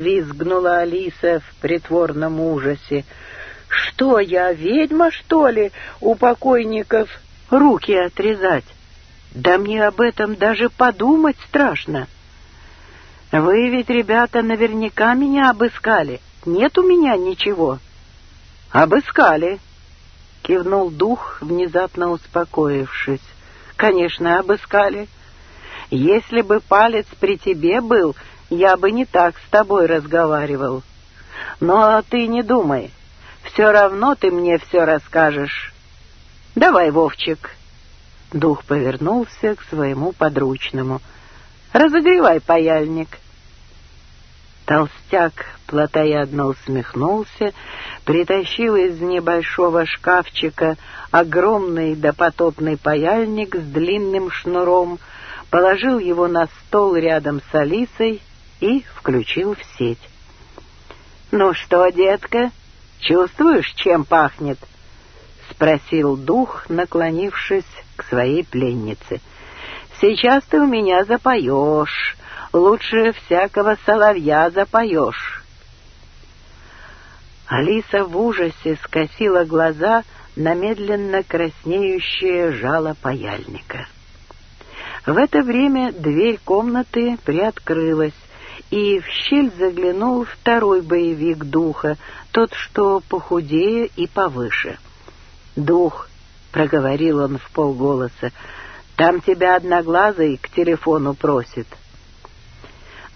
визгнула Алиса в притворном ужасе. «Что я, ведьма, что ли, у покойников руки отрезать? Да мне об этом даже подумать страшно!» «Вы ведь, ребята, наверняка меня обыскали. Нет у меня ничего». «Обыскали», — кивнул дух, внезапно успокоившись. «Конечно, обыскали. Если бы палец при тебе был, я бы не так с тобой разговаривал. Но ты не думай. Все равно ты мне все расскажешь. Давай, Вовчик. Дух повернулся к своему подручному. Разогревай паяльник. Толстяк плотоядно усмехнулся, притащил из небольшого шкафчика огромный допотопный паяльник с длинным шнуром, положил его на стол рядом с Алисой и включил в сеть. «Ну что, детка, чувствуешь, чем пахнет?» — спросил дух, наклонившись к своей пленнице. «Сейчас ты у меня запоешь, лучше всякого соловья запоешь». Алиса в ужасе скосила глаза на медленно краснеющее жало паяльника. В это время дверь комнаты приоткрылась, и в щель заглянул второй боевик духа, тот, что похудее и повыше. «Дух», — проговорил он в полголоса, — «там тебя одноглазый к телефону просит».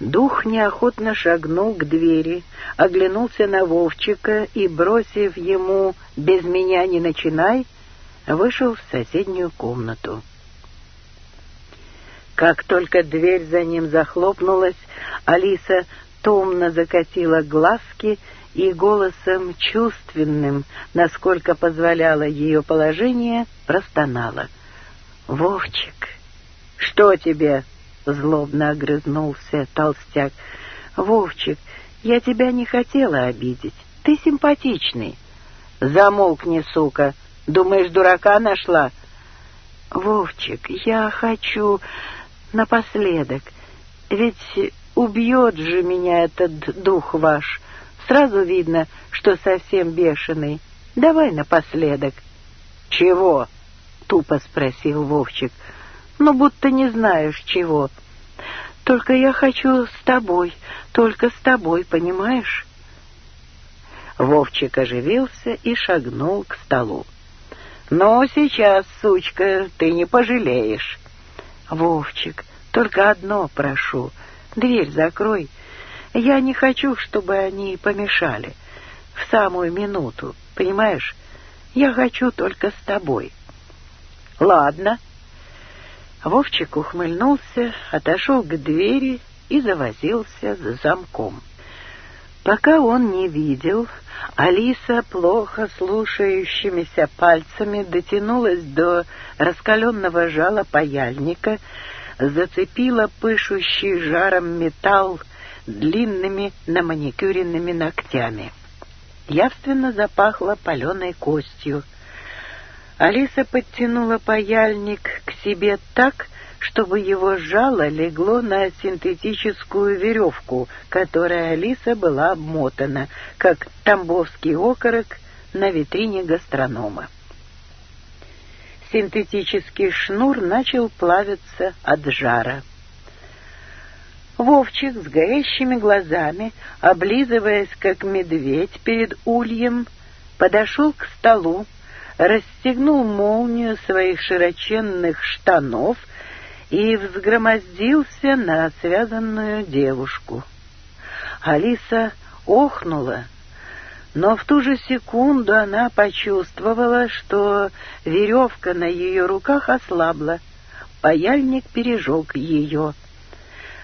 Дух неохотно шагнул к двери, оглянулся на Вовчика и, бросив ему «без меня не начинай», вышел в соседнюю комнату. Как только дверь за ним захлопнулась, Алиса томно закатила глазки и голосом чувственным, насколько позволяло ее положение, простонала. «Вовчик!» «Что тебе?» — злобно огрызнулся толстяк. «Вовчик, я тебя не хотела обидеть. Ты симпатичный». «Замолкни, сука! Думаешь, дурака нашла?» «Вовчик, я хочу напоследок. Ведь убьет же меня этот дух ваш. Сразу видно, что совсем бешеный. Давай напоследок». «Чего?» — тупо спросил Вовчик. «Ну, будто не знаешь, чего». «Только я хочу с тобой, только с тобой, понимаешь?» Вовчик оживился и шагнул к столу. «Но сейчас, сучка, ты не пожалеешь. «Вовчик, только одно прошу. Дверь закрой. Я не хочу, чтобы они помешали. В самую минуту, понимаешь? Я хочу только с тобой». «Ладно». Вовчик ухмыльнулся, отошел к двери и завозился за замком. Пока он не видел, Алиса, плохо слушающимися пальцами, дотянулась до раскаленного жала паяльника, зацепила пышущий жаром металл длинными наманикюренными ногтями. Явственно запахло паленой костью. Алиса подтянула паяльник к себе так, чтобы его жало легло на синтетическую веревку, которой Алиса была обмотана, как тамбовский окорок на витрине гастронома. Синтетический шнур начал плавиться от жара. Вовчик с горящими глазами, облизываясь как медведь перед ульем, подошел к столу, расстегнул молнию своих широченных штанов — и взгромоздился на связанную девушку. Алиса охнула, но в ту же секунду она почувствовала, что веревка на ее руках ослабла. Паяльник пережег ее.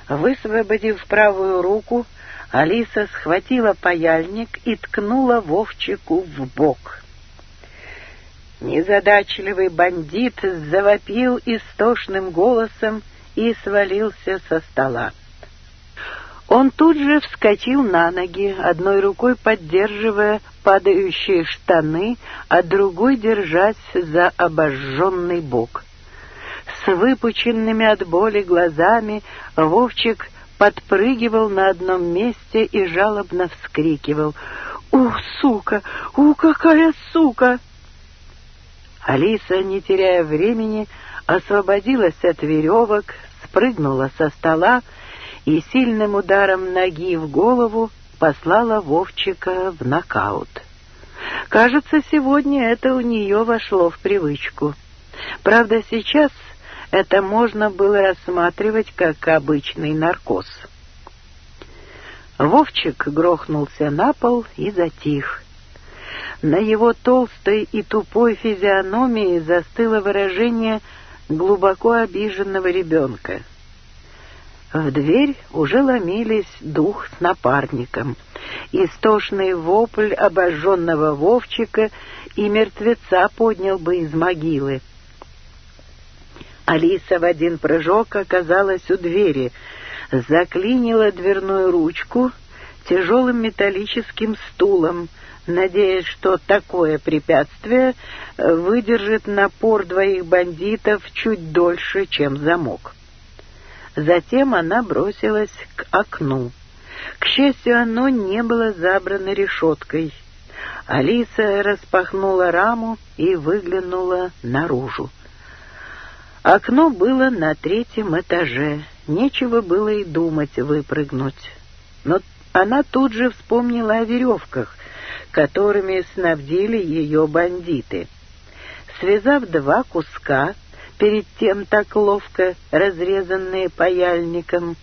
Высвободив правую руку, Алиса схватила паяльник и ткнула Вовчику в бок. Незадачливый бандит завопил истошным голосом и свалился со стола. Он тут же вскочил на ноги, одной рукой поддерживая падающие штаны, а другой держась за обожженный бок. С выпученными от боли глазами Вовчик подпрыгивал на одном месте и жалобно вскрикивал. «Ух, сука! Ух, какая сука!» Алиса, не теряя времени, освободилась от веревок, спрыгнула со стола и сильным ударом ноги в голову послала Вовчика в нокаут. Кажется, сегодня это у нее вошло в привычку. Правда, сейчас это можно было рассматривать как обычный наркоз. Вовчик грохнулся на пол и затих. На его толстой и тупой физиономии застыло выражение глубоко обиженного ребенка. В дверь уже ломились дух с напарником, истошный вопль обожженного Вовчика и мертвеца поднял бы из могилы. Алиса в один прыжок оказалась у двери, заклинила дверную ручку тяжелым металлическим стулом — надеясь, что такое препятствие э, выдержит напор двоих бандитов чуть дольше, чем замок. Затем она бросилась к окну. К счастью, оно не было забрано решеткой. Алиса распахнула раму и выглянула наружу. Окно было на третьем этаже, нечего было и думать выпрыгнуть. Но она тут же вспомнила о веревках, которыми снабдили ее бандиты. Связав два куска, перед тем так ловко разрезанные паяльником,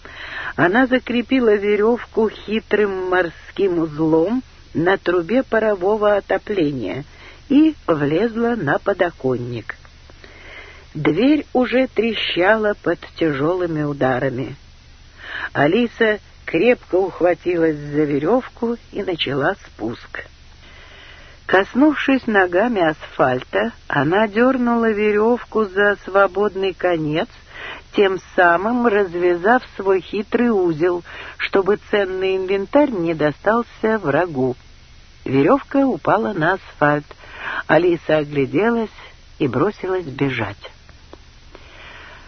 она закрепила веревку хитрым морским узлом на трубе парового отопления и влезла на подоконник. Дверь уже трещала под тяжелыми ударами. Алиса крепко ухватилась за веревку и начала спуск. Коснувшись ногами асфальта, она дернула веревку за свободный конец, тем самым развязав свой хитрый узел, чтобы ценный инвентарь не достался врагу. Веревка упала на асфальт. Алиса огляделась и бросилась бежать.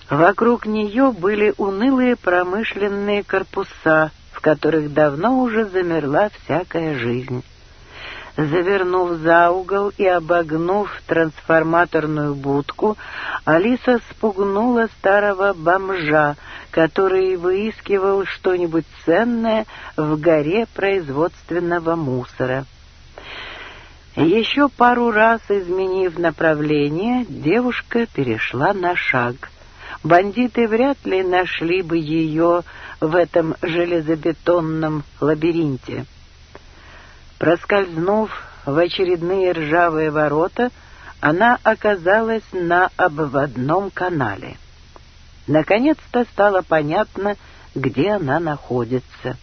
Вокруг нее были унылые промышленные корпуса, в которых давно уже замерла всякая жизнь. Завернув за угол и обогнув трансформаторную будку, Алиса спугнула старого бомжа, который выискивал что-нибудь ценное в горе производственного мусора. Еще пару раз изменив направление, девушка перешла на шаг. Бандиты вряд ли нашли бы ее в этом железобетонном лабиринте. Проскользнув в очередные ржавые ворота, она оказалась на обводном канале. Наконец-то стало понятно, где она находится.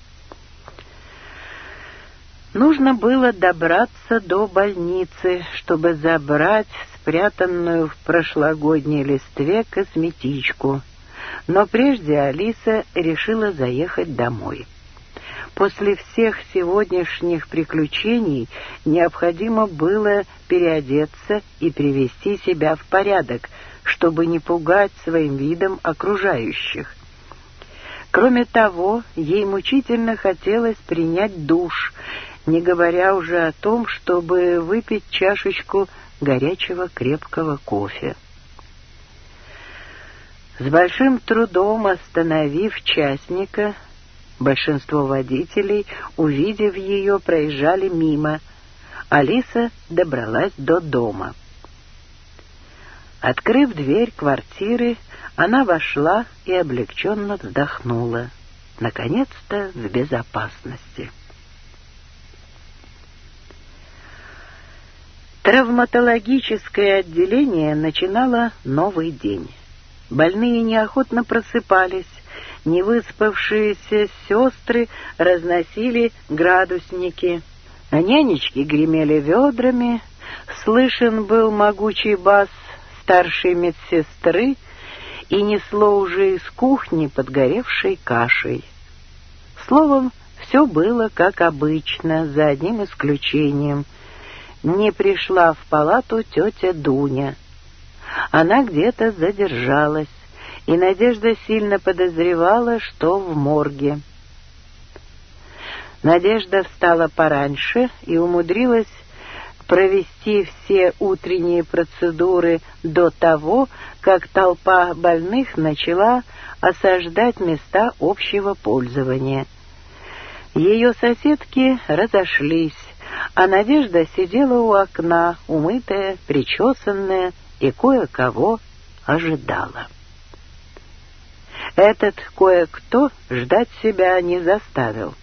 Нужно было добраться до больницы, чтобы забрать спрятанную в прошлогодней листве косметичку. Но прежде Алиса решила заехать домой. После всех сегодняшних приключений необходимо было переодеться и привести себя в порядок, чтобы не пугать своим видом окружающих. Кроме того, ей мучительно хотелось принять душ, не говоря уже о том, чтобы выпить чашечку горячего крепкого кофе. С большим трудом остановив частника, Большинство водителей, увидев ее, проезжали мимо. Алиса добралась до дома. Открыв дверь квартиры, она вошла и облегченно вздохнула. Наконец-то в безопасности. Травматологическое отделение начинало новый день. Больные неохотно просыпались, невыспавшиеся сестры разносили градусники. Нянечки гремели ведрами, слышен был могучий бас старшей медсестры и несло уже из кухни подгоревшей кашей. Словом, все было как обычно, за одним исключением. Не пришла в палату тетя Дуня. Она где-то задержалась и Надежда сильно подозревала, что в морге. Надежда встала пораньше и умудрилась провести все утренние процедуры до того, как толпа больных начала осаждать места общего пользования. Ее соседки разошлись, а Надежда сидела у окна, умытая, причесанная, и кое-кого ожидала. Этот кое-кто ждать себя не заставил.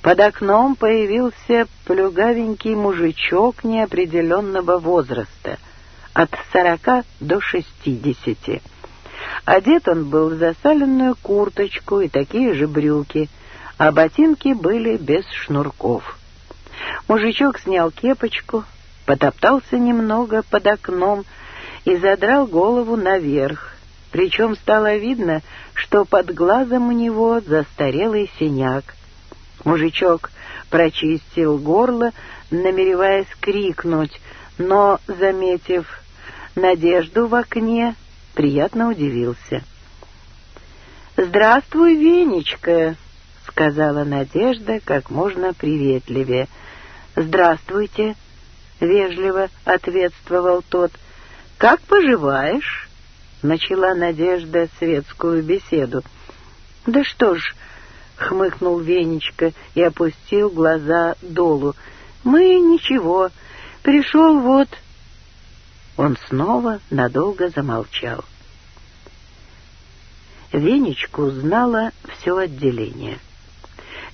Под окном появился плюгавенький мужичок неопределенного возраста, от сорока до шестидесяти. Одет он был в засаленную курточку и такие же брюки, а ботинки были без шнурков. Мужичок снял кепочку, потоптался немного под окном и задрал голову наверх, причем стало видно, что под глазом у него застарелый синяк. Мужичок прочистил горло, намереваясь крикнуть, но, заметив надежду в окне, приятно удивился. «Здравствуй, Венечка!» — сказала Надежда как можно приветливее. «Здравствуйте!» — вежливо ответствовал тот. «Как поживаешь?» начала Надежда светскую беседу. «Да что ж», — хмыкнул Венечка и опустил глаза долу, — «мы ничего, пришел вот...» Он снова надолго замолчал. Венечку знала все отделение.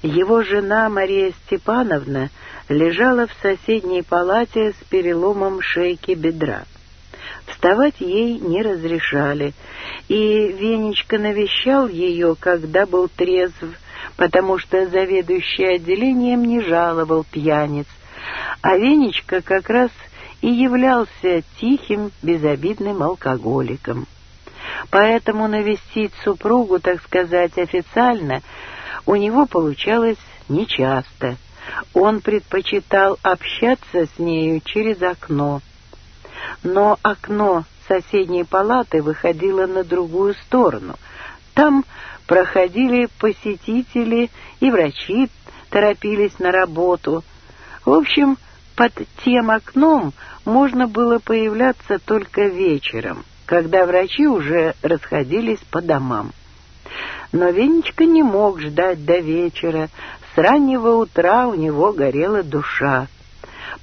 Его жена Мария Степановна лежала в соседней палате с переломом шейки бедра. Вставать ей не разрешали, и Венечка навещал ее, когда был трезв, потому что заведующий отделением не жаловал пьяниц, а Венечка как раз и являлся тихим, безобидным алкоголиком. Поэтому навестить супругу, так сказать, официально у него получалось нечасто. Он предпочитал общаться с нею через окно — но окно соседней палаты выходило на другую сторону. Там проходили посетители и врачи торопились на работу. В общем, под тем окном можно было появляться только вечером, когда врачи уже расходились по домам. Но Венечка не мог ждать до вечера. С раннего утра у него горела душа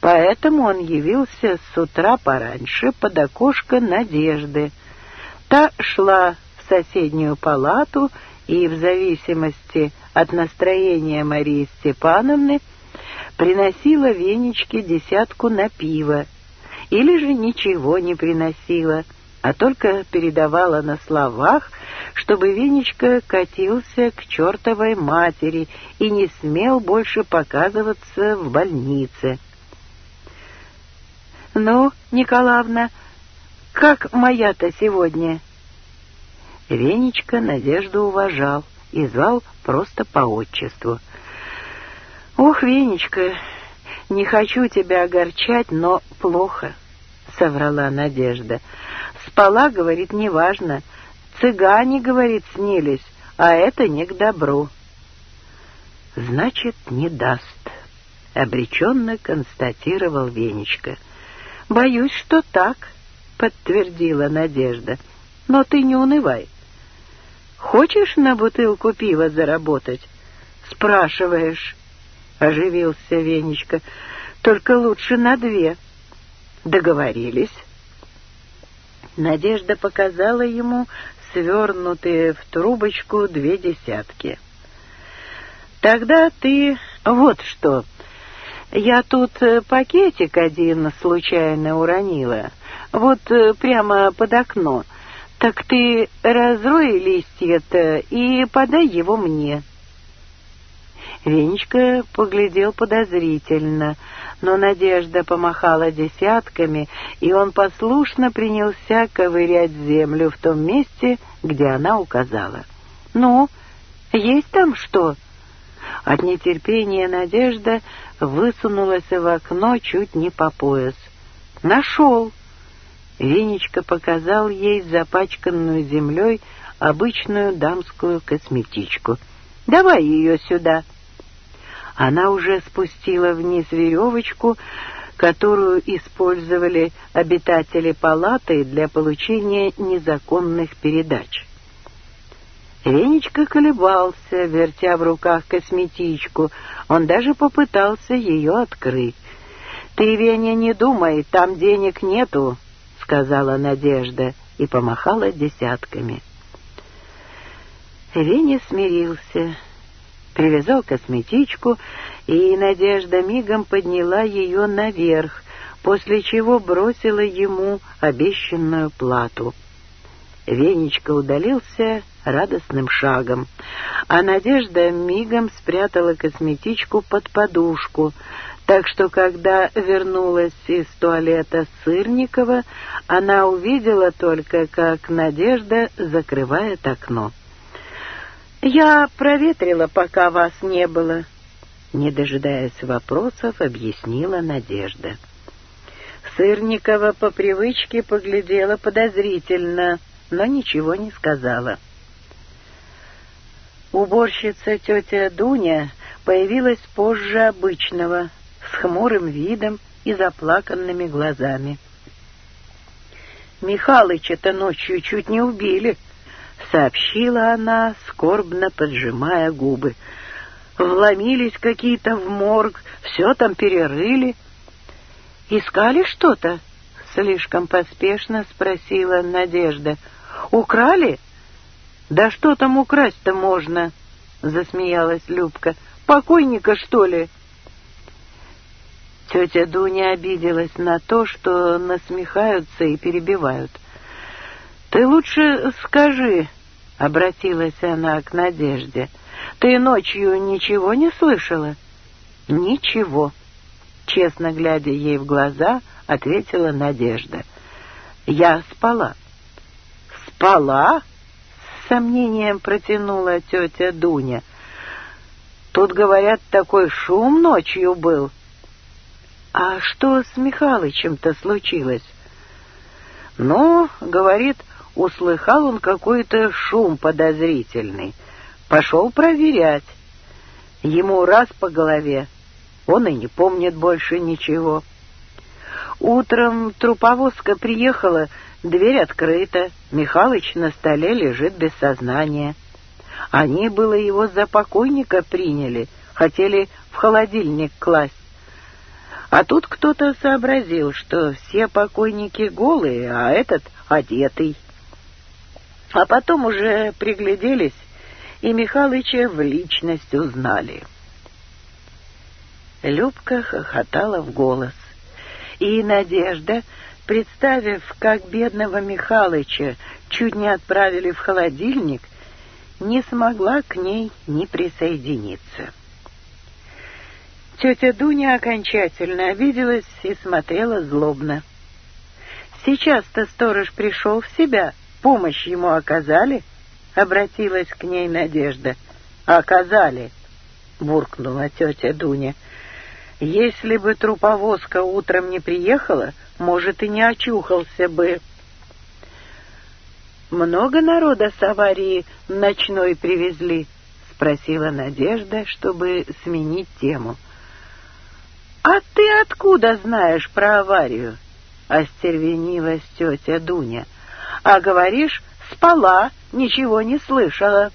поэтому он явился с утра пораньше под окошко Надежды. Та шла в соседнюю палату и, в зависимости от настроения Марии Степановны, приносила Венечке десятку на пиво или же ничего не приносила, а только передавала на словах, чтобы Венечка катился к чертовой матери и не смел больше показываться в больнице. «Ну, Николаевна, как моя-то сегодня?» Венечка Надежду уважал и звал просто по отчеству. «Ох, Венечка, не хочу тебя огорчать, но плохо», — соврала Надежда. «Спала, — говорит, — неважно. Цыгане, — говорит, — снились, а это не к добру». «Значит, не даст», — обреченно констатировал Венечка. «Венечка». «Боюсь, что так», — подтвердила Надежда. «Но ты не унывай. Хочешь на бутылку пива заработать?» «Спрашиваешь», — оживился Венечка. «Только лучше на две». «Договорились». Надежда показала ему свернутые в трубочку две десятки. «Тогда ты вот что», я тут э, пакетик один случайно уронила, вот э, прямо под окно. Так ты разрой листья-то и подай его мне». Венечка поглядел подозрительно, но Надежда помахала десятками, и он послушно принялся ковырять землю в том месте, где она указала. «Ну, есть там что?» От нетерпения Надежда высунулась в окно чуть не по пояс. «Нашел!» Венечка показал ей запачканную землей обычную дамскую косметичку. «Давай ее сюда!» Она уже спустила вниз веревочку, которую использовали обитатели палаты для получения незаконных передач. Венечка колебался, вертя в руках косметичку. Он даже попытался ее открыть. «Ты, Веня, не думай, там денег нету», — сказала Надежда и помахала десятками. Веня смирился, привязал косметичку, и Надежда мигом подняла ее наверх, после чего бросила ему обещанную плату — Венечка удалился радостным шагом, а Надежда мигом спрятала косметичку под подушку, так что, когда вернулась из туалета Сырникова, она увидела только, как Надежда закрывает окно. «Я проветрила, пока вас не было», — не дожидаясь вопросов, объяснила Надежда. Сырникова по привычке поглядела подозрительно — но ничего не сказала. Уборщица тетя Дуня появилась позже обычного, с хмурым видом и заплаканными глазами. «Михалыча-то ночью чуть не убили», — сообщила она, скорбно поджимая губы. «Вломились какие-то в морг, все там перерыли». «Искали что-то?» — слишком поспешно спросила Надежда. «Украли?» «Да что там украсть-то можно?» — засмеялась Любка. «Покойника, что ли?» Тетя Дуня обиделась на то, что насмехаются и перебивают. «Ты лучше скажи», — обратилась она к Надежде, — «ты ночью ничего не слышала?» «Ничего», — честно глядя ей в глаза, ответила Надежда. «Я спала». «Спала?» — с сомнением протянула тетя Дуня. «Тут, говорят, такой шум ночью был». «А что с Михалычем-то случилось?» «Ну, — говорит, — услыхал он какой-то шум подозрительный. Пошел проверять. Ему раз по голове, он и не помнит больше ничего. Утром труповозка приехала, Дверь открыта, Михалыч на столе лежит без сознания. Они было его за покойника приняли, хотели в холодильник класть. А тут кто-то сообразил, что все покойники голые, а этот одетый. А потом уже пригляделись, и Михалыча в личность узнали. Любка хохотала в голос. И Надежда Представив, как бедного Михалыча чуть не отправили в холодильник, не смогла к ней ни присоединиться. Тетя Дуня окончательно обиделась и смотрела злобно. «Сейчас-то сторож пришел в себя, помощь ему оказали?» — обратилась к ней Надежда. «Оказали!» — буркнула тетя Дуня. «Если бы труповозка утром не приехала, может, и не очухался бы. «Много народа с аварии ночной привезли?» — спросила Надежда, чтобы сменить тему. «А ты откуда знаешь про аварию?» — остервенилась тетя Дуня. «А говоришь, спала, ничего не слышала».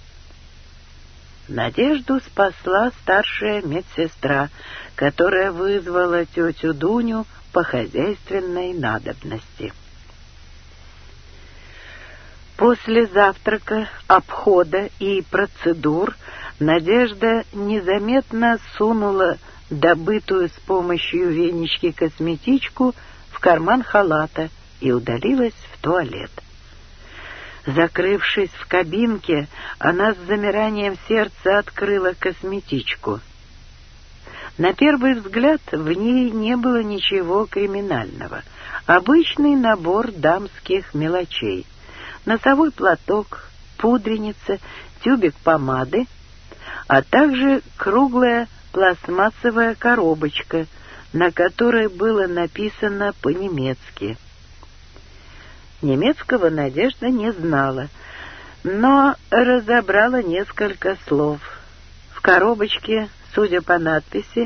Надежду спасла старшая медсестра, которая вызвала тетю Дуню по хозяйственной надобности. После завтрака, обхода и процедур Надежда незаметно сунула добытую с помощью венички косметичку в карман халата и удалилась в туалет. Закрывшись в кабинке, она с замиранием сердца открыла косметичку — на первый взгляд в ней не было ничего криминального. Обычный набор дамских мелочей. Носовой платок, пудреница, тюбик помады, а также круглая пластмассовая коробочка, на которой было написано по-немецки. Немецкого Надежда не знала, но разобрала несколько слов. В коробочке судя по надписи,